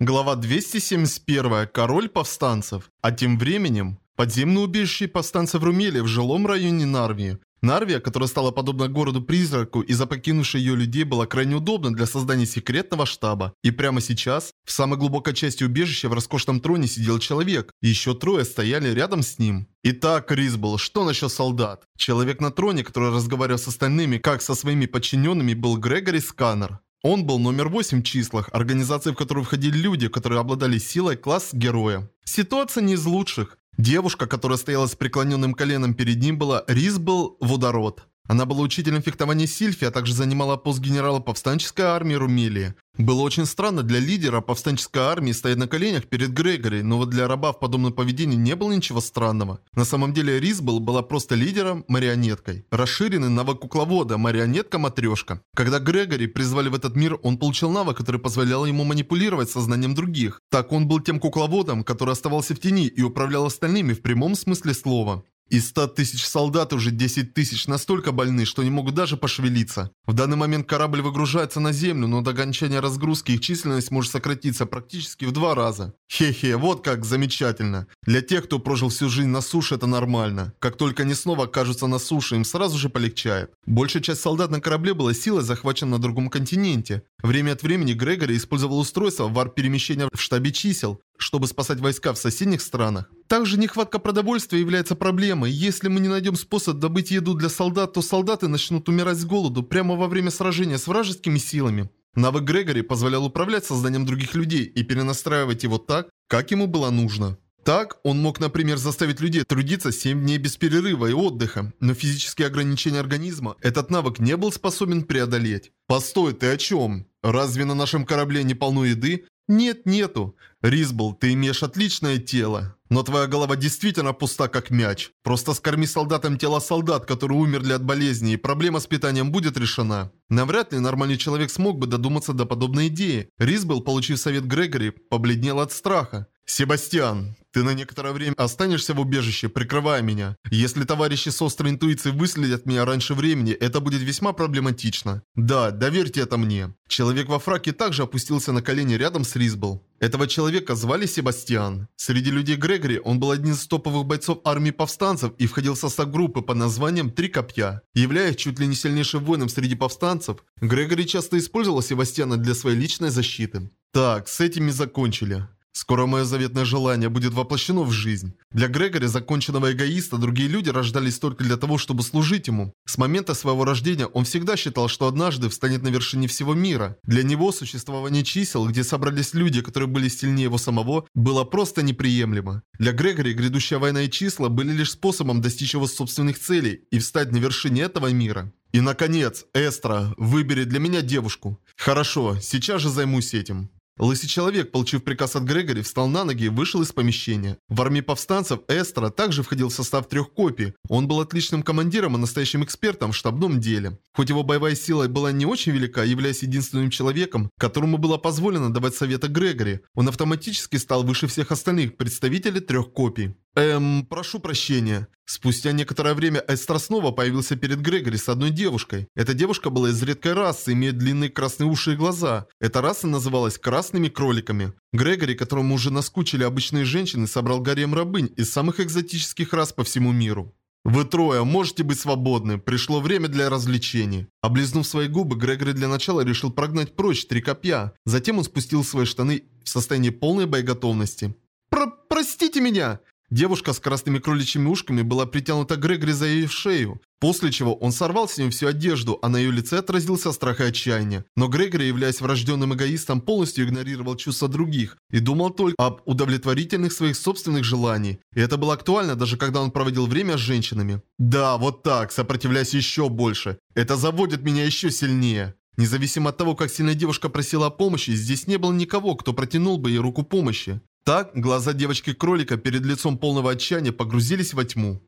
Глава 271. Король повстанцев. А тем временем, подземное убежище повстанцев Румели в жилом районе Нарвии. Нарвия, которая стала подобна городу-призраку из-за покинувших ее людей, была крайне удобна для создания секретного штаба. И прямо сейчас, в самой глубокой части убежища в роскошном троне сидел человек, и еще трое стояли рядом с ним. Итак, Ризбл, что насчет солдат? Человек на троне, который разговаривал с остальными, как со своими подчиненными, был Грегори Сканер. Он был номер 8 в числах, организации в которую входили люди, которые обладали силой класс героя. Ситуация не из лучших. Девушка, которая стояла с преклоненным коленом перед ним, была Ризбл Водород. Она была учителем фехтования Сильфи, а также занимала пост генерала повстанческой армии Румелии. Было очень странно для лидера повстанческой армии стоять на коленях перед Грегори, но вот для раба в подобном поведении не было ничего странного. На самом деле Ризбл была просто лидером, марионеткой. Расширенный навык кукловода, марионетка-матрешка. Когда Грегори призвали в этот мир, он получил навык, который позволял ему манипулировать сознанием других. Так он был тем кукловодом, который оставался в тени и управлял остальными в прямом смысле слова. Из 100 тысяч солдат уже 10 тысяч настолько больны, что не могут даже пошевелиться. В данный момент корабль выгружается на землю, но до окончания разгрузки их численность может сократиться практически в два раза. Хе-хе, вот как замечательно. Для тех, кто прожил всю жизнь на суше, это нормально. Как только они снова окажутся на суше, им сразу же полегчает. Большая часть солдат на корабле была силой захвачена на другом континенте. Время от времени Грегори использовал устройство варп-перемещения в штабе чисел, чтобы спасать войска в соседних странах. Также нехватка продовольствия является проблемой. Если мы не найдем способ добыть еду для солдат, то солдаты начнут умирать с голоду прямо во время сражения с вражескими силами. Навык Грегори позволял управлять созданием других людей и перенастраивать его так, как ему было нужно. Так, он мог, например, заставить людей трудиться 7 дней без перерыва и отдыха, но физические ограничения организма этот навык не был способен преодолеть. Постой, ты о чем? Разве на нашем корабле не полно еды? Нет, нету. Ризбл, ты имеешь отличное тело. Но твоя голова действительно пуста, как мяч. Просто скорми солдатам тело солдат, которые умерли от болезни, и проблема с питанием будет решена. Навряд ли нормальный человек смог бы додуматься до подобной идеи. Ризбл, получив совет Грегори, побледнел от страха. «Себастьян, ты на некоторое время останешься в убежище, прикрывая меня. Если товарищи с острой интуицией выследят меня раньше времени, это будет весьма проблематично. Да, доверьте это мне». Человек во фраке также опустился на колени рядом с Ризбл. Этого человека звали Себастьян. Среди людей Грегори он был один из топовых бойцов армии повстанцев и входил в состав группы под названием «Три копья». Являясь чуть ли не сильнейшим воином среди повстанцев, Грегори часто использовал Себастьяна для своей личной защиты. Так, с этим и закончили. Скоро мое заветное желание будет воплощено в жизнь. Для Грегори, законченного эгоиста, другие люди рождались только для того, чтобы служить ему. С момента своего рождения он всегда считал, что однажды встанет на вершине всего мира. Для него существование чисел, где собрались люди, которые были сильнее его самого, было просто неприемлемо. Для Грегори грядущая война и числа были лишь способом достичь его собственных целей и встать на вершине этого мира. И, наконец, Эстра, выбери для меня девушку. Хорошо, сейчас же займусь этим. Лысый человек, получив приказ от Грегори, встал на ноги и вышел из помещения. В армии повстанцев Эстра также входил в состав трех копий. Он был отличным командиром и настоящим экспертом в штабном деле. Хоть его боевая сила была не очень велика, являясь единственным человеком, которому было позволено давать советы Грегори, он автоматически стал выше всех остальных представителей трех копий. Эм, прошу прощения. Спустя некоторое время Эстра снова появился перед Грегори с одной девушкой. Эта девушка была из редкой расы, имеет длинные красные уши и глаза. Эта раса называлась красными кроликами. Грегори, которому уже наскучили обычные женщины, собрал гарем рабынь из самых экзотических рас по всему миру. «Вы трое можете быть свободны. Пришло время для развлечений». Облизнув свои губы, Грегори для начала решил прогнать прочь три копья. Затем он спустил свои штаны в состоянии полной боеготовности. «Про «Простите меня!» Девушка с красными кроличьими ушками была притянута Грегори за ее шею, после чего он сорвал с нее всю одежду, а на ее лице отразился страх и отчаяние. Но Грегори, являясь врожденным эгоистом, полностью игнорировал чувства других и думал только об удовлетворительных своих собственных желаний. И это было актуально даже когда он проводил время с женщинами. Да, вот так, сопротивляясь еще больше. Это заводит меня еще сильнее. Независимо от того, как сильно девушка просила о помощи, здесь не было никого, кто протянул бы ей руку помощи. Так, глаза девочки-кролика перед лицом полного отчаяния погрузились во тьму.